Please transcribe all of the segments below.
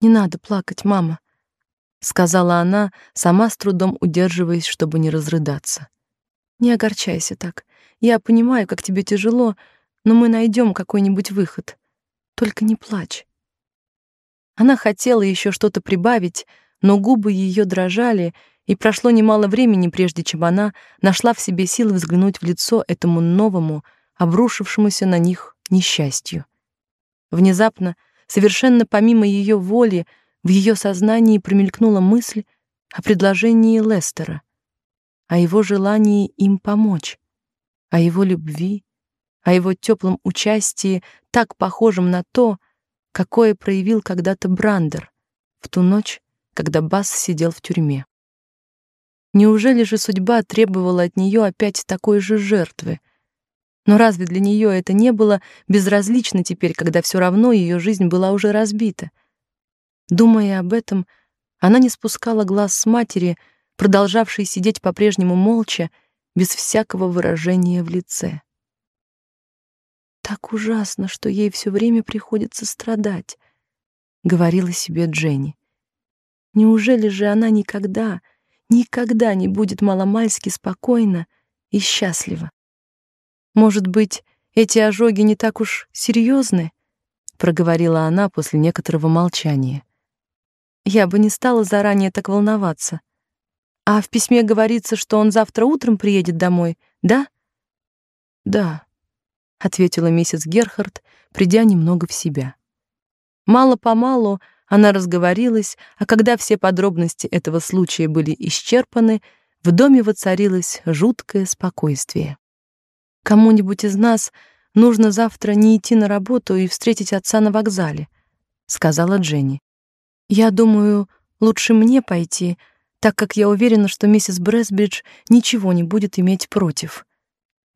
Не надо плакать, мама, сказала она, сама с трудом удерживаясь, чтобы не разрыдаться. Не огорчайся так. Я понимаю, как тебе тяжело, но мы найдем какой-нибудь выход. Только не плачь. Она хотела еще что-то прибавить, но губы ее дрожали, и прошло немало времени, прежде чем она нашла в себе силы взглянуть в лицо этому новому, обрушившемуся на них несчастью. Внезапно, совершенно помимо ее воли, в ее сознании промелькнула мысль о предложении Лестера, о его желании им помочь, о его любви, о его теплом участии, так похожем на то, какое проявил когда-то Брандер в ту ночь, когда Бас сидел в тюрьме. Неужели же судьба требовала от нее опять такой же жертвы? Но разве для нее это не было безразлично теперь, когда все равно ее жизнь была уже разбита? Думая об этом, она не спускала глаз с матери, продолжавшей сидеть по-прежнему молча, без всякого выражения в лице. Так ужасно, что ей все время приходится страдать, говорила себе Дженни. Неужели же она никогда, никогда не будет маломальски спокойна и счастлива? Может быть, эти ожоги не так уж серьезны? проговорила она после некоторого молчания. Я бы не стала заранее так волноваться. А в письме говорится, что он завтра утром приедет домой, да? Да, ответила миссис Герхард, придя немного в себя. Мало-помалу она разговорилась, а когда все подробности этого случая были исчерпаны, в доме воцарилось жуткое спокойствие. Кому-нибудь из нас нужно завтра не идти на работу и встретить отца на вокзале, сказала Дженни. Я думаю, лучше мне пойти, так как я уверена, что миссис Брэсбридж ничего не будет иметь против.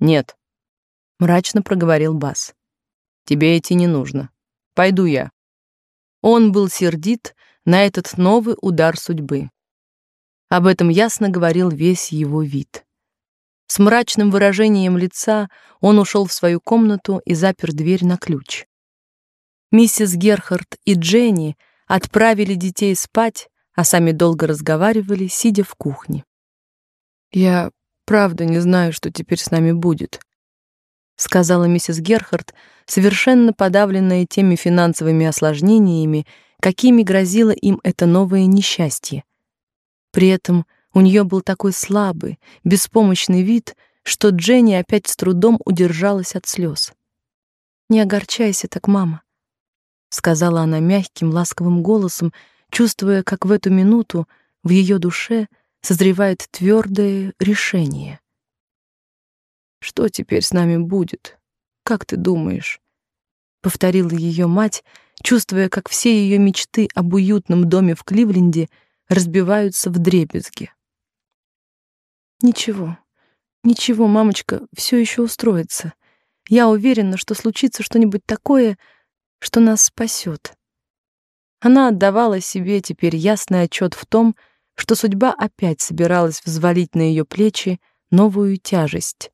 Нет, мрачно проговорил Бас. Тебе идти не нужно. Пойду я. Он был сердит на этот новый удар судьбы. Об этом ясно говорил весь его вид. С мрачным выражением лица он ушел в свою комнату и запер дверь на ключ. Миссис Герхард и Дженни отправили детей спать, а сами долго разговаривали, сидя в кухне. Я правда не знаю, что теперь с нами будет, сказала миссис Герхард, совершенно подавленная теми финансовыми осложнениями, какими грозило им это новое несчастье. При этом у нее был такой слабый, беспомощный вид, что Дженни опять с трудом удержалась от слез. Не огорчайся так, мама, сказала она мягким, ласковым голосом, чувствуя, как в эту минуту в ее душе созревает твердое решение. Что теперь с нами будет? Как ты думаешь? повторила ее мать, чувствуя, как все ее мечты об уютном доме в Кливленде разбиваются вдребезги. Ничего. Ничего, мамочка, все еще устроится. Я уверена, что случится что-нибудь такое, что нас спасет. Она отдавала себе теперь ясный отчет в том, что судьба опять собиралась взвалить на ее плечи новую тяжесть.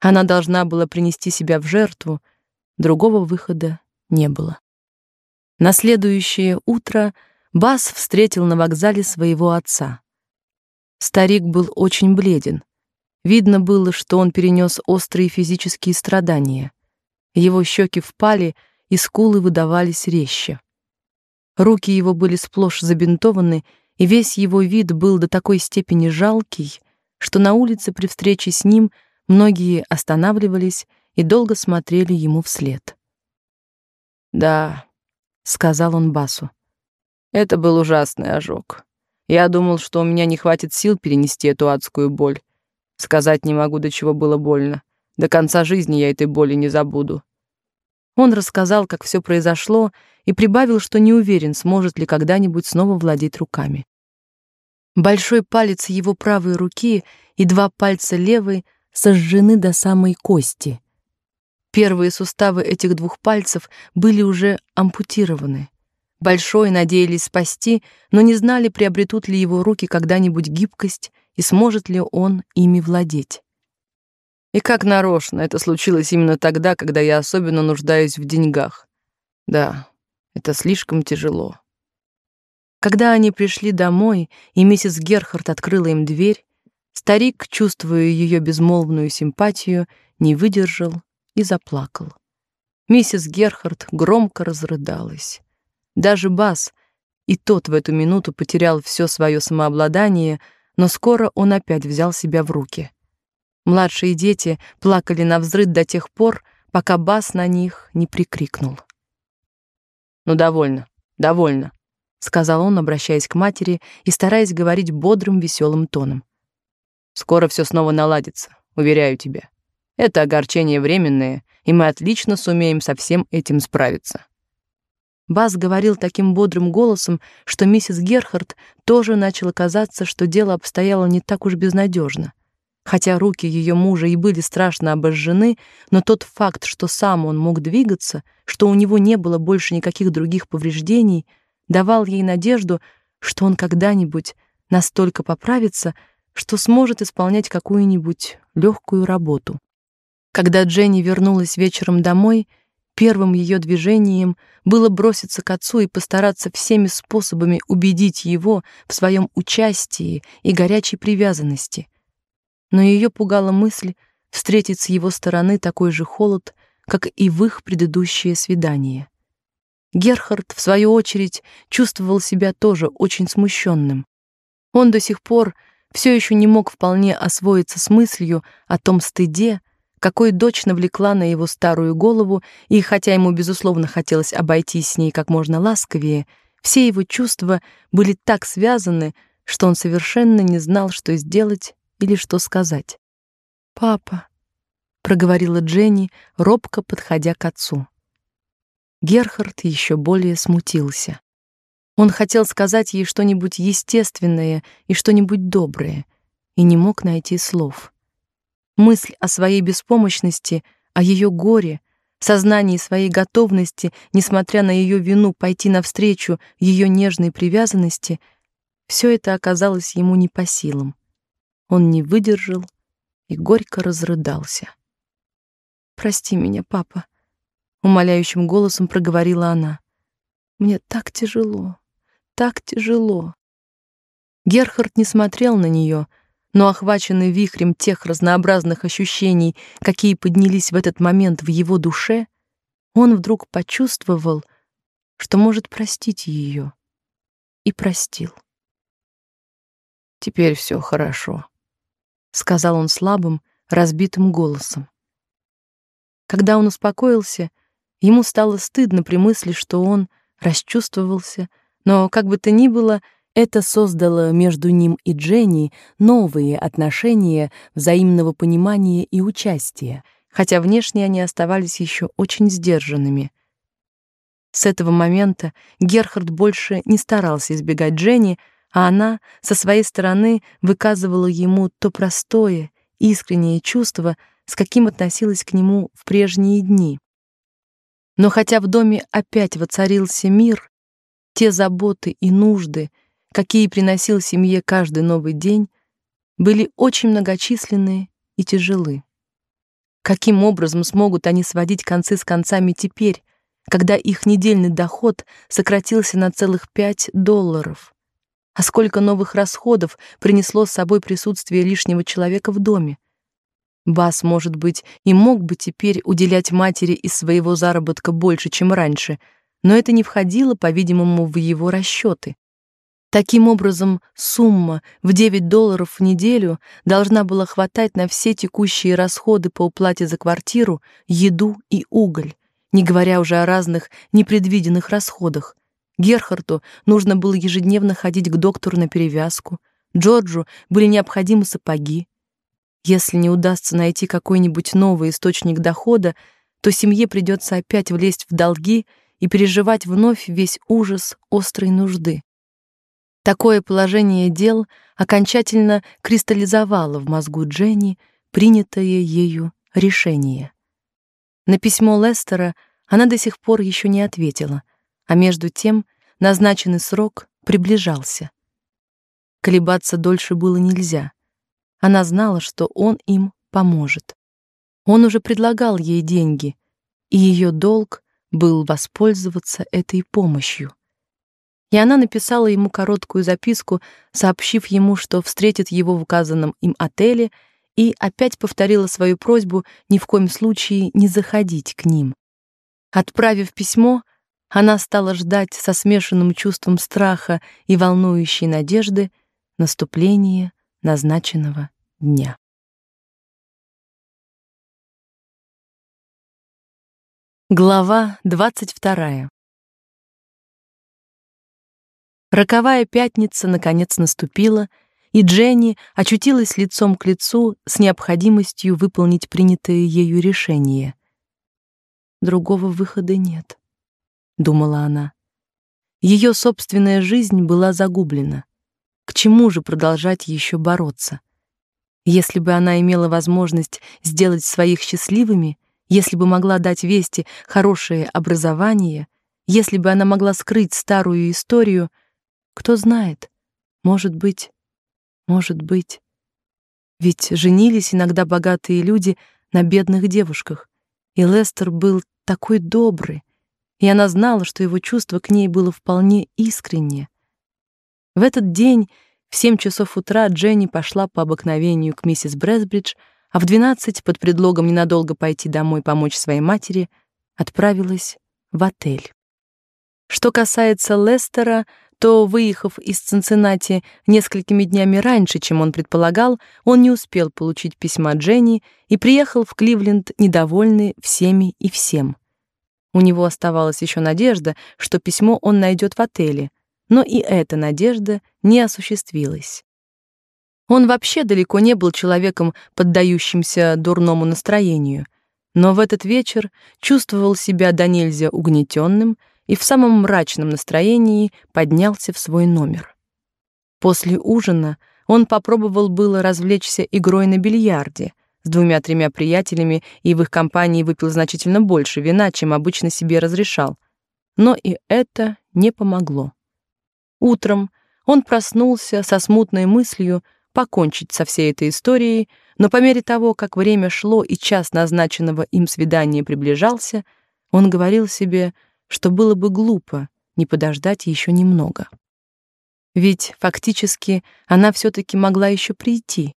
Она должна была принести себя в жертву, другого выхода не было. На следующее утро Бас встретил на вокзале своего отца. Старик был очень бледен. Видно было, что он перенес острые физические страдания. Его щеки впали, и скулы выдавались резче. Руки его были сплошь забинтованы, и весь его вид был до такой степени жалкий, что на улице при встрече с ним многие останавливались и долго смотрели ему вслед. "Да", сказал он Басу. "Это был ужасный ожог. Я думал, что у меня не хватит сил перенести эту адскую боль. Сказать не могу, до чего было больно. До конца жизни я этой боли не забуду. Он рассказал, как все произошло, и прибавил, что не уверен, сможет ли когда-нибудь снова владеть руками. Большой палец его правой руки и два пальца левой сожжены до самой кости. Первые суставы этих двух пальцев были уже ампутированы. Большой надеялись спасти, но не знали, приобретут ли его руки когда-нибудь гибкость и сможет ли он ими владеть. И как нарочно это случилось именно тогда, когда я особенно нуждаюсь в деньгах. Да, это слишком тяжело. Когда они пришли домой, и миссис Герхард открыла им дверь, старик, чувствуя ее безмолвную симпатию, не выдержал и заплакал. Миссис Герхард громко разрыдалась. Даже Бас, и тот в эту минуту потерял все свое самообладание, но скоро он опять взял себя в руки. Младшие дети плакали на взрыд до тех пор, пока Бас на них не прикрикнул. «Ну, довольно, довольно», сказал он, обращаясь к матери и стараясь говорить бодрым, веселым тоном. Скоро все снова наладится, уверяю тебя. Это огорчение временное, и мы отлично сумеем со всем этим справиться. Бас говорил таким бодрым голосом, что миссис Герхард тоже начала казаться, что дело обстояло не так уж безнадежно. Хотя руки ее мужа и были страшно обожжены, но тот факт, что сам он мог двигаться, что у него не было больше никаких других повреждений — давал ей надежду, что он когда-нибудь настолько поправится, что сможет исполнять какую-нибудь легкую работу. Когда Дженни вернулась вечером домой, первым ее движением было броситься к отцу и постараться всеми способами убедить его в своем участии и горячей привязанности. Но ее пугала мысль встретить с его стороны такой же холод, как и в их предыдущее свидание. Герхард, в свою очередь, чувствовал себя тоже очень смущенным. Он до сих пор все еще не мог вполне освоиться с мыслью о том стыде, какой дочь навлекла на его старую голову, и хотя ему безусловно хотелось обойтись с ней как можно ласковее, все его чувства были так связаны, что он совершенно не знал, что сделать или что сказать. "Папа", проговорила Дженни, робко подходя к отцу. Герхард еще более смутился. Он хотел сказать ей что-нибудь естественное и что-нибудь доброе, и не мог найти слов. Мысль о своей беспомощности, о ее горе, сознании своей готовности, несмотря на ее вину, пойти навстречу ее нежной привязанности, все это оказалось ему не по силам. Он не выдержал и горько разрыдался. «Прости меня, папа», умоляющим голосом проговорила она. Мне так тяжело, так тяжело. Герхард не смотрел на нее, но охваченный вихрем тех разнообразных ощущений, какие поднялись в этот момент в его душе, он вдруг почувствовал, что может простить ее, и простил. Теперь все хорошо, сказал он слабым, разбитым голосом. Когда он успокоился, Ему стало стыдно при мысли, что он расчувствовался, но как бы то ни было, это создало между ним и Дженни новые отношения взаимного понимания и участия, хотя внешне они оставались еще очень сдержанными. С этого момента Герхард больше не старался избегать Дженни, а она со своей стороны выказывала ему то простое, искреннее чувство, с каким относилась к нему в прежние дни. Но хотя в доме опять воцарился мир, те заботы и нужды, какие приносил семье каждый новый день, были очень многочисленные и тяжелы. Каким образом смогут они сводить концы с концами теперь, когда их недельный доход сократился на целых пять долларов? А сколько новых расходов принесло с собой присутствие лишнего человека в доме? Бас, может быть, и мог бы теперь уделять матери из своего заработка больше, чем раньше, но это не входило, по-видимому, в его расчеты. Таким образом, сумма в 9 долларов в неделю должна была хватать на все текущие расходы по уплате за квартиру, еду и уголь, не говоря уже о разных непредвиденных расходах. Герхарту нужно было ежедневно ходить к доктору на перевязку, Джорджу были необходимы сапоги, если не удастся найти какой-нибудь новый источник дохода, то семье придется опять влезть в долги и переживать вновь весь ужас острой нужды. Такое положение дел окончательно кристаллизовало в мозгу Дженни принятое ею решение. На письмо Лестера она до сих пор еще не ответила, а между тем назначенный срок приближался. Колебаться дольше было нельзя. Она знала, что он им поможет. Он уже предлагал ей деньги, и ее долг был воспользоваться этой помощью. И она написала ему короткую записку, сообщив ему, что встретит его в указанном им отеле, и опять повторила свою просьбу ни в коем случае не заходить к ним. Отправив письмо, она стала ждать со смешанным чувством страха и волнующей надежды наступления назначенного дня. Глава двадцать вторая. Роковая пятница наконец наступила, и Дженни очутилась лицом к лицу с необходимостью выполнить принятое ею решение. Другого выхода нет, думала она. Ее собственная жизнь была загублена. К чему же продолжать еще бороться? Если бы она имела возможность сделать своих счастливыми, если бы могла дать вести хорошее образование, если бы она могла скрыть старую историю, кто знает, может быть, может быть. Ведь женились иногда богатые люди на бедных девушках, и Лестер был такой добрый, и она знала, что его чувство к ней было вполне искреннее. В этот день в семь часов утра Дженни пошла по обыкновению к миссис Брэсбридж, а в двенадцать под предлогом ненадолго пойти домой помочь своей матери отправилась в отель. Что касается Лестера, то, выехав из Цинциннати несколькими днями раньше, чем он предполагал, он не успел получить письма Дженни и приехал в Кливленд недовольный всеми и всем. У него оставалась еще надежда, что письмо он найдет в отеле, но и эта надежда не осуществилась. Он вообще далеко не был человеком, поддающимся дурному настроению, но в этот вечер чувствовал себя до нельзя угнетенным и в самом мрачном настроении поднялся в свой номер. После ужина он попробовал было развлечься игрой на бильярде с двумя-тремя приятелями и в их компании выпил значительно больше вина, чем обычно себе разрешал. Но и это не помогло. Утром он проснулся со смутной мыслью, покончить со всей этой историей, но по мере того, как время шло и час назначенного им свидания приближался, он говорил себе, что было бы глупо не подождать еще немного. Ведь фактически она все таки могла еще прийти.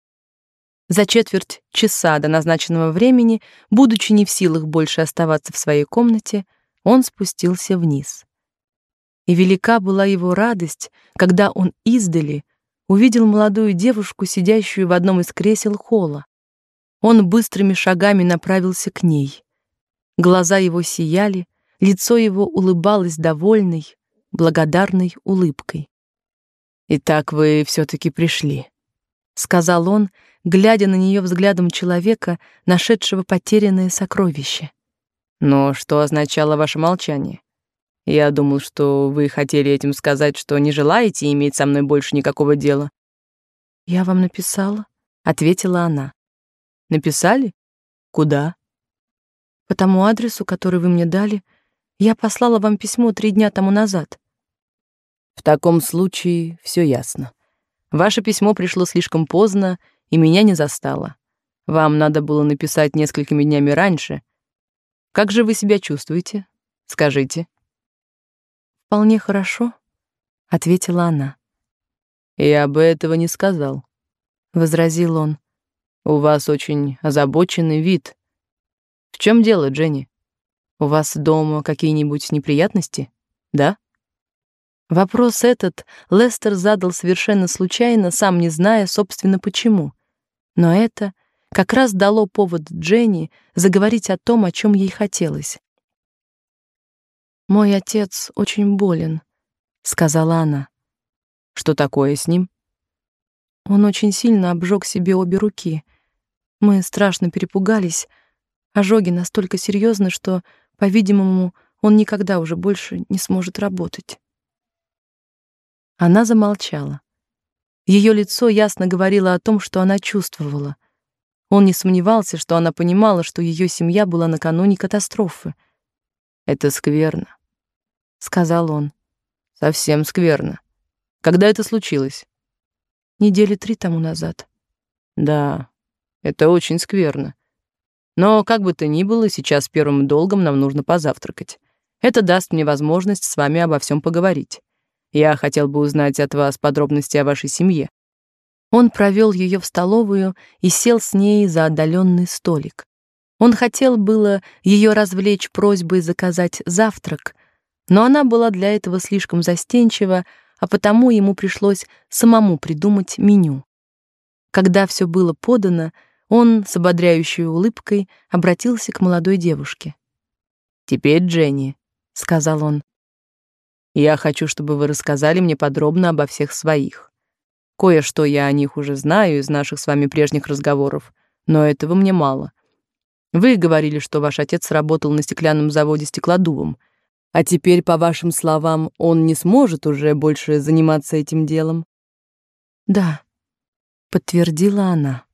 За четверть часа до назначенного времени, будучи не в силах больше оставаться в своей комнате, он спустился вниз. И велика была его радость, когда он издали увидел молодую девушку, сидящую в одном из кресел холла. Он быстрыми шагами направился к ней. Глаза его сияли, лицо его улыбалось довольной, благодарной улыбкой. «Итак, вы все таки пришли», — сказал он, глядя на нее взглядом человека, нашедшего потерянное сокровище. «Но что означало ваше молчание? Я думал, что вы хотели этим сказать, что не желаете иметь со мной больше никакого дела. Я вам написала, ответила она. Написали? Куда? По тому адресу, который вы мне дали. Я послала вам письмо три дня тому назад. В таком случае все ясно. Ваше письмо пришло слишком поздно и меня не застало. Вам надо было написать несколькими днями раньше. Как же вы себя чувствуете? Скажите. Вполне хорошо, ответила она. Я бы этого не сказал, возразил он. У вас очень озабоченный вид. В чем дело, Дженни? У вас дома какие-нибудь неприятности? Да? Вопрос этот Лестер задал совершенно случайно, сам не зная, собственно, почему. Но это как раз дало повод Дженни заговорить о том, о чем ей хотелось. Мой отец очень болен, сказала она. Что такое с ним? Он очень сильно обжег себе обе руки. Мы страшно перепугались. Ожоги настолько серьезны, что, по-видимому, он никогда уже больше не сможет работать. Она замолчала. Ее лицо ясно говорило о том, что она чувствовала. Он не сомневался, что она понимала, что ее семья была накануне катастрофы. Это скверно сказал он. Совсем скверно. Когда это случилось? Недели три тому назад. Да, это очень скверно. Но как бы то ни было, сейчас первым долгом нам нужно позавтракать. Это даст мне возможность с вами обо всем поговорить. Я хотел бы узнать от вас подробности о вашей семье. Он провел ее в столовую и сел с ней за отдаленный столик. Он хотел было ее развлечь просьбой заказать завтрак, но она была для этого слишком застенчива, а потому ему пришлось самому придумать меню. Когда все было подано, он с ободряющей улыбкой обратился к молодой девушке. «Теперь, Дженни», — сказал он, — «я хочу, чтобы вы рассказали мне подробно обо всех своих. Кое-что я о них уже знаю из наших с вами прежних разговоров, но этого мне мало. Вы говорили, что ваш отец работал на стеклянном заводе стеклодувом, а теперь, по вашим словам, он не сможет уже больше заниматься этим делом. Да, подтвердила она.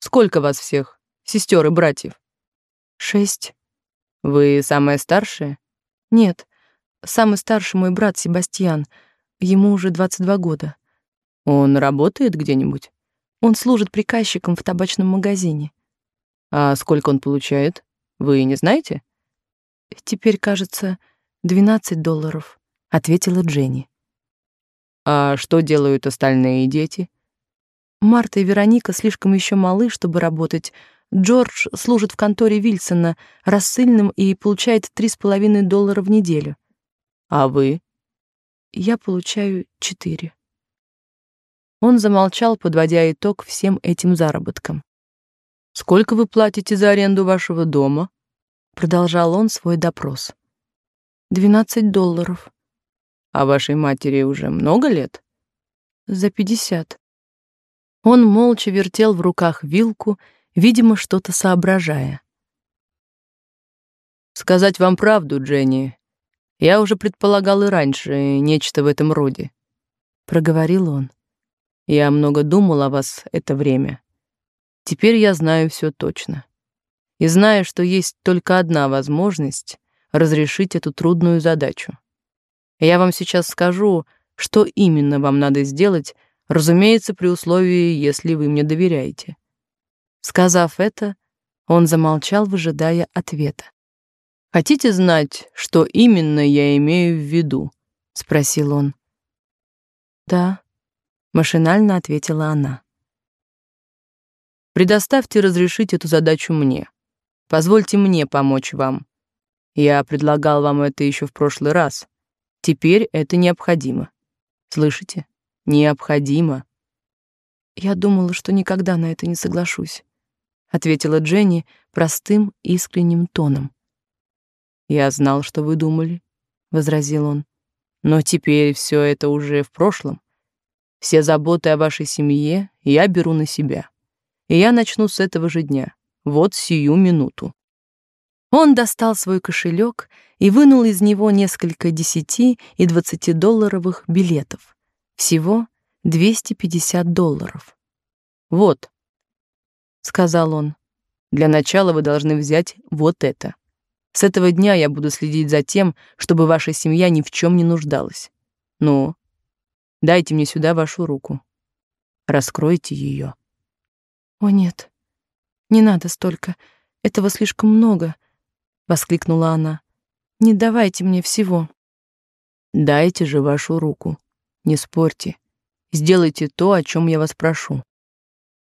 Сколько вас всех, сестер и братьев? Шесть. Вы самая старшая? Нет, самый старший мой брат Себастьян. Ему уже 22 года. Он работает где-нибудь? Он служит приказчиком в табачном магазине. А сколько он получает? Вы не знаете? Теперь, кажется, 12 долларов, ответила Дженни. А что делают остальные дети? Марта и Вероника слишком еще малы, чтобы работать. Джордж служит в конторе Вильсона рассыльным и получает три с половиной доллара в неделю. А вы? Я получаю четыре. Он замолчал, подводя итог всем этим заработкам. Сколько вы платите за аренду вашего дома? Продолжал он свой допрос. Двенадцать долларов. А вашей матери уже много лет? За пятьдесят. Он молча вертел в руках вилку, видимо, что-то соображая. Сказать вам правду, Дженни, я уже предполагал и раньше нечто в этом роде, проговорил он. Я много думал о вас это время. Теперь я знаю все точно. И знаю, что есть только одна возможность разрешить эту трудную задачу. Я вам сейчас скажу, что именно вам надо сделать, разумеется, при условии, если вы мне доверяете. Сказав это, он замолчал, выжидая ответа. Хотите знать, что именно я имею в виду? спросил он. Да, машинально ответила она. Предоставьте разрешить эту задачу мне. Позвольте мне помочь вам. Я предлагал вам это еще в прошлый раз. Теперь это необходимо. Слышите? Необходимо. Я думала, что никогда на это не соглашусь, ответила Дженни простым, искренним тоном. Я знал, что вы думали, возразил он. Но теперь все это уже в прошлом. Все заботы о вашей семье я беру на себя и я начну с этого же дня, вот сию минуту. Он достал свой кошелек и вынул из него несколько десяти и двадцати долларовых билетов. Всего 250 долларов. Вот, сказал он. Для начала вы должны взять вот это. С этого дня я буду следить за тем, чтобы ваша семья ни в чем не нуждалась. Ну, дайте мне сюда вашу руку. Раскройте ее. «О нет, не надо столько, этого слишком много», — воскликнула она. «Не давайте мне всего». «Дайте же вашу руку, не спорьте, сделайте то, о чем я вас прошу».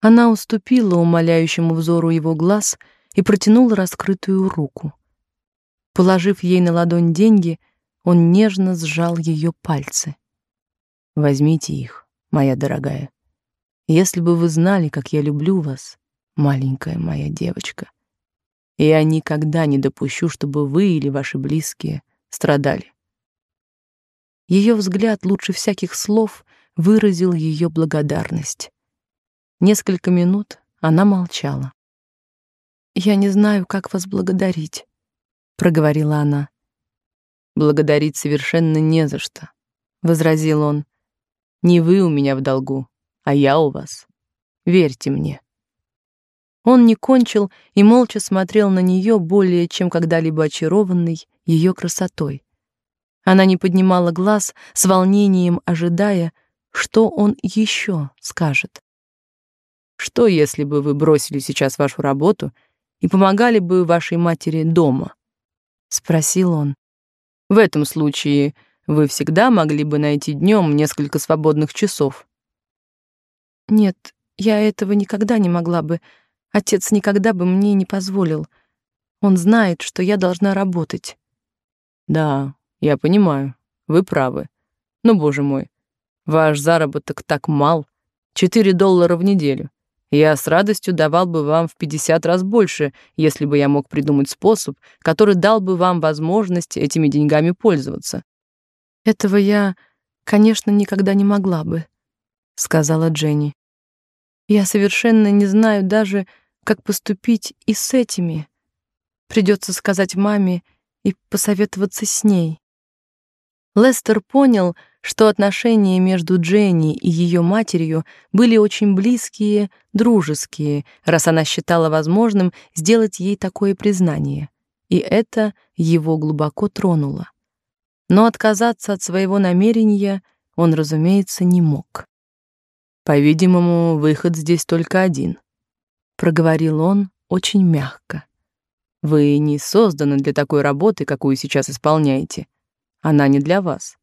Она уступила умоляющему взору его глаз и протянула раскрытую руку. Положив ей на ладонь деньги, он нежно сжал ее пальцы. «Возьмите их, моя дорогая. Если бы вы знали, как я люблю вас, маленькая моя девочка, я никогда не допущу, чтобы вы или ваши близкие страдали. Ее взгляд лучше всяких слов выразил ее благодарность. Несколько минут она молчала. Я не знаю, как вас благодарить, проговорила она. Благодарить совершенно не за что, возразил он. Не вы у меня в долгу, а я у вас. Верьте мне. Он не кончил и молча смотрел на нее, более чем когда-либо очарованный ее красотой. Она не поднимала глаз, с волнением ожидая, что он еще скажет. Что, если бы вы бросили сейчас вашу работу и помогали бы вашей матери дома? спросил он. В этом случае Вы всегда могли бы найти днем несколько свободных часов. Нет, я этого никогда не могла бы. Отец никогда бы мне не позволил. Он знает, что я должна работать. Да, я понимаю. Вы правы. Но, боже мой, ваш заработок так мал. Четыре доллара в неделю. Я с радостью давал бы вам в 50 раз больше, если бы я мог придумать способ, который дал бы вам возможность этими деньгами пользоваться. Этого я, конечно, никогда не могла бы, сказала Дженни. Я совершенно не знаю даже, как поступить и с этими. Придется сказать маме и посоветоваться с ней. Лестер понял, что отношения между Дженни и ее матерью были очень близкие, дружеские, раз она считала возможным сделать ей такое признание. И это его глубоко тронуло. Но отказаться от своего намерения он, разумеется, не мог. По-видимому, выход здесь только один, проговорил он очень мягко. Вы не созданы для такой работы, какую сейчас исполняете. Она не для вас.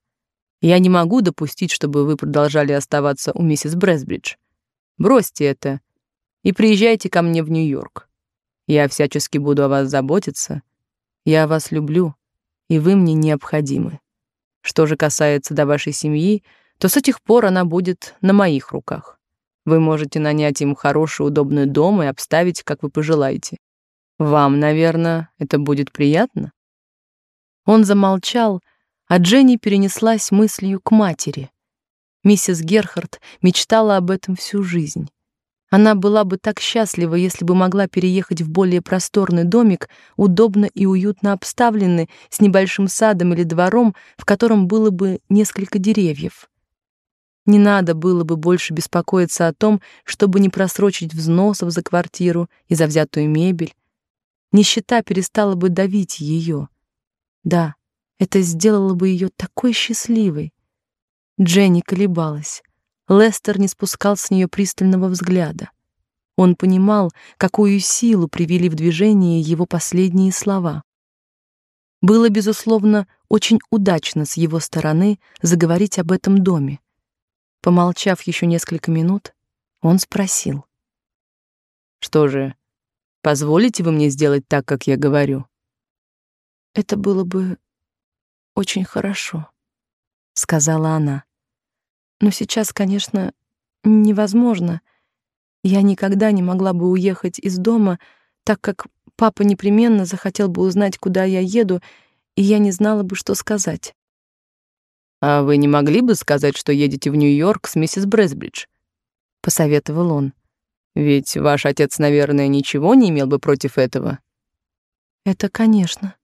Я не могу допустить, чтобы вы продолжали оставаться у миссис Брэсбридж. Бросьте это и приезжайте ко мне в Нью-Йорк. Я всячески буду о вас заботиться. Я вас люблю, и вы мне необходимы. Что же касается до вашей семьи, то с этих пор она будет на моих руках. Вы можете нанять им хороший удобный дом и обставить, как вы пожелаете. Вам, наверное, это будет приятно?» Он замолчал, а Дженни перенеслась мыслью к матери. Миссис Герхард мечтала об этом всю жизнь. Она была бы так счастлива, если бы могла переехать в более просторный домик, удобно и уютно обставленный, с небольшим садом или двором, в котором было бы несколько деревьев. Не надо было бы больше беспокоиться о том, чтобы не просрочить взносов за квартиру и за взятую мебель. Нищета перестала бы давить ее. Да, это сделало бы ее такой счастливой. Дженни колебалась. Лестер не спускал с нее пристального взгляда. Он понимал, какую силу привели в движение его последние слова. Было безусловно очень удачно с его стороны заговорить об этом доме. Помолчав еще несколько минут, он спросил: "Что же, позволите вы мне сделать так, как я говорю?" "Это было бы очень хорошо", сказала она. Но сейчас, конечно, невозможно. Я никогда не могла бы уехать из дома, так как папа непременно захотел бы узнать, куда я еду, и я не знала бы, что сказать. А вы не могли бы сказать, что едете в Нью-Йорк с миссис Брэсбридж? посоветовал он. Ведь ваш отец, наверное, ничего не имел бы против этого. Это, конечно,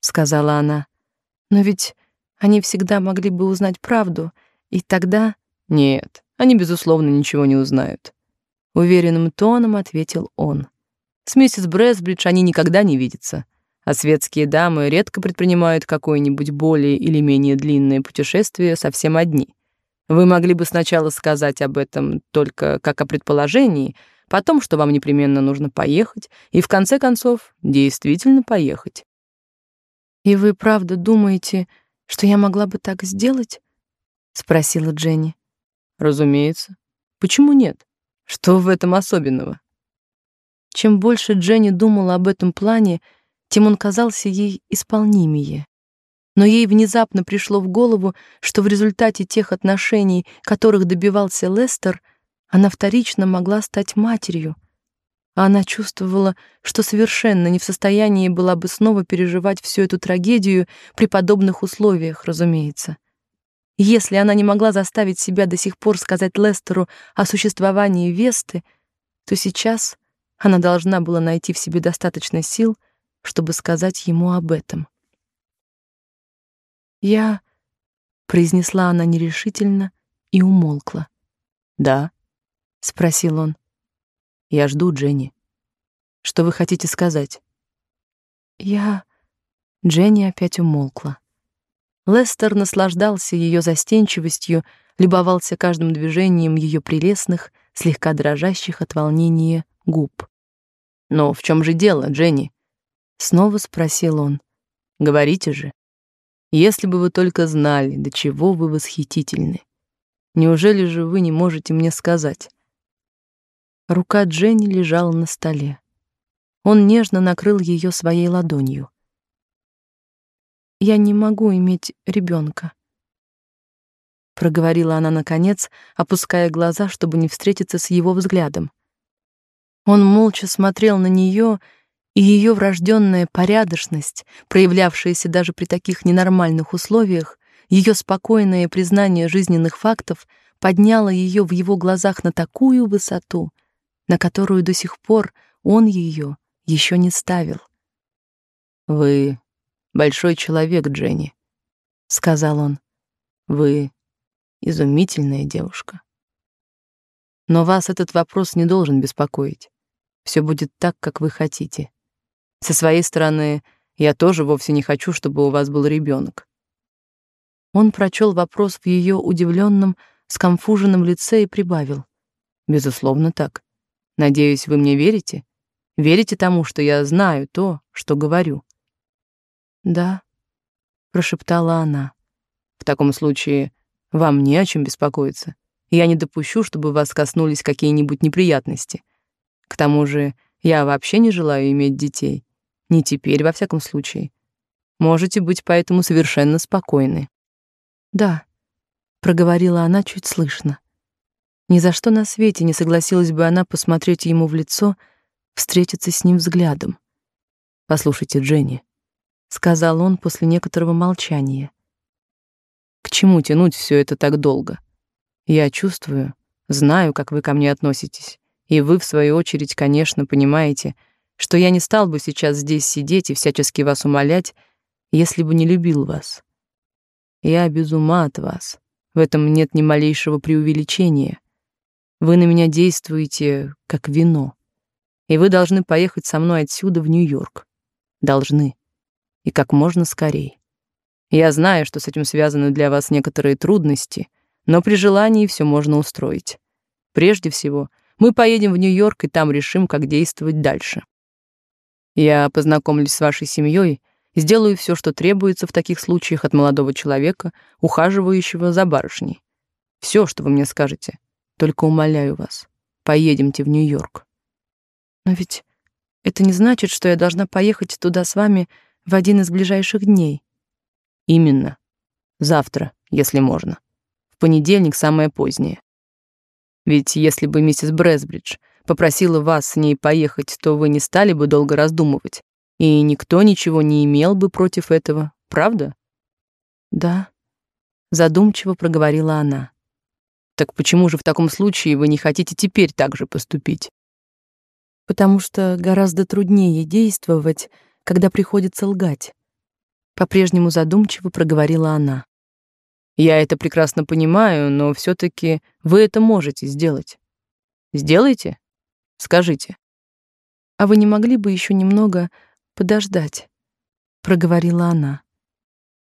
сказала она. Но ведь они всегда могли бы узнать правду, и тогда... Нет, они, безусловно, ничего не узнают. Уверенным тоном ответил он. С миссис Брэсбридж они никогда не видятся, а светские дамы редко предпринимают какое-нибудь более или менее длинное путешествие совсем одни. Вы могли бы сначала сказать об этом только как о предположении, потом, что вам непременно нужно поехать, и в конце концов действительно поехать. И вы правда думаете, что я могла бы так сделать? спросила Дженни. Разумеется. Почему нет? Что в этом особенного? Чем больше Дженни думала об этом плане, тем он казался ей исполнимее. Но ей внезапно пришло в голову, что в результате тех отношений, которых добивался Лестер, она вторично могла стать матерью. А она чувствовала, что совершенно не в состоянии была бы снова переживать всю эту трагедию при подобных условиях, разумеется. Если она не могла заставить себя до сих пор сказать Лестеру о существовании Весты, то сейчас она должна была найти в себе достаточно сил, чтобы сказать ему об этом. «Я...» — произнесла она нерешительно и умолкла. «Да?» — спросил он. «Я жду, Дженни. Что вы хотите сказать?» «Я...» Дженни опять умолкла. Лестер наслаждался ее застенчивостью, любовался каждым движением ее прелестных, слегка дрожащих от волнения губ. «Но в чем же дело, Дженни?» Снова спросил он. «Говорите же». Если бы вы только знали, до чего вы восхитительны. Неужели же вы не можете мне сказать? Рука Дженни лежала на столе. Он нежно накрыл ее своей ладонью. Я не могу иметь ребенка, проговорила она наконец, опуская глаза, чтобы не встретиться с его взглядом. Он молча смотрел на нее, и ее врожденная порядочность, проявлявшаяся даже при таких ненормальных условиях, ее спокойное признание жизненных фактов подняло ее в его глазах на такую высоту, на которую до сих пор он ее еще не ставил. Вы большой человек, Дженни, сказал он. Вы изумительная девушка. Но вас этот вопрос не должен беспокоить. Все будет так, как вы хотите. Со своей стороны, я тоже вовсе не хочу, чтобы у вас был ребенок. Он прочел вопрос в ее удивленном, скомфуженном лице и прибавил: "Безусловно, так. Надеюсь, вы мне верите? Верите тому, что я знаю то, что говорю?" "Да", прошептала она. "В таком случае вам не о чем беспокоиться. Я не допущу, чтобы вас коснулись какие-нибудь неприятности. К тому же, я вообще не желаю иметь детей. Не теперь, во всяком случае. Можете быть поэтому совершенно спокойны. Да, проговорила она чуть слышно. Ни за что на свете не согласилась бы она посмотреть ему в лицо, встретиться с ним взглядом. Послушайте, Дженни, сказал он после некоторого молчания. К чему тянуть все это так долго? Я чувствую, знаю, как вы ко мне относитесь. И вы, в свою очередь, конечно, понимаете, что я не стал бы сейчас здесь сидеть и всячески вас умолять, если бы не любил вас. Я без ума от вас. В этом нет ни малейшего преувеличения. Вы на меня действуете как вино. И вы должны поехать со мной отсюда в Нью-Йорк. Должны. И как можно скорее. Я знаю, что с этим связаны для вас некоторые трудности, но при желании все можно устроить. Прежде всего, мы поедем в Нью-Йорк и там решим, как действовать дальше. Я познакомлюсь с вашей семьей, сделаю все, что требуется в таких случаях от молодого человека, ухаживающего за барышней. Все, что вы мне скажете. Только умоляю вас, поедемте в Нью-Йорк. Но ведь это не значит, что я должна поехать туда с вами в один из ближайших дней. Именно. Завтра, если можно. В понедельник самое позднее. Ведь если бы миссис Брэсбридж попросила вас с ней поехать, то вы не стали бы долго раздумывать, и никто ничего не имел бы против этого, правда? Да, задумчиво проговорила она. Так почему же в таком случае вы не хотите теперь так же поступить? Потому что гораздо труднее действовать, когда приходится лгать. По-прежнему задумчиво проговорила она. Я это прекрасно понимаю, но все таки вы это можете сделать. Сделайте? Скажите. А вы не могли бы еще немного подождать? проговорила она.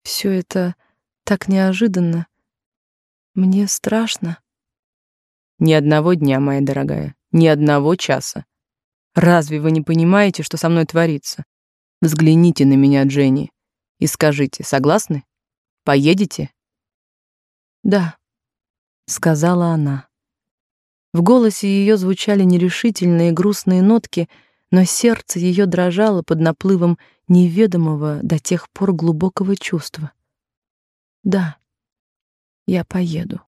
Все это так неожиданно. Мне страшно. Ни одного дня, моя дорогая, ни одного часа. Разве вы не понимаете, что со мной творится? Взгляните на меня, Дженни, и скажите, согласны? Поедете? Да, сказала она. В голосе ее звучали нерешительные грустные нотки, но сердце ее дрожало под наплывом неведомого до тех пор глубокого чувства. Да. Я поеду.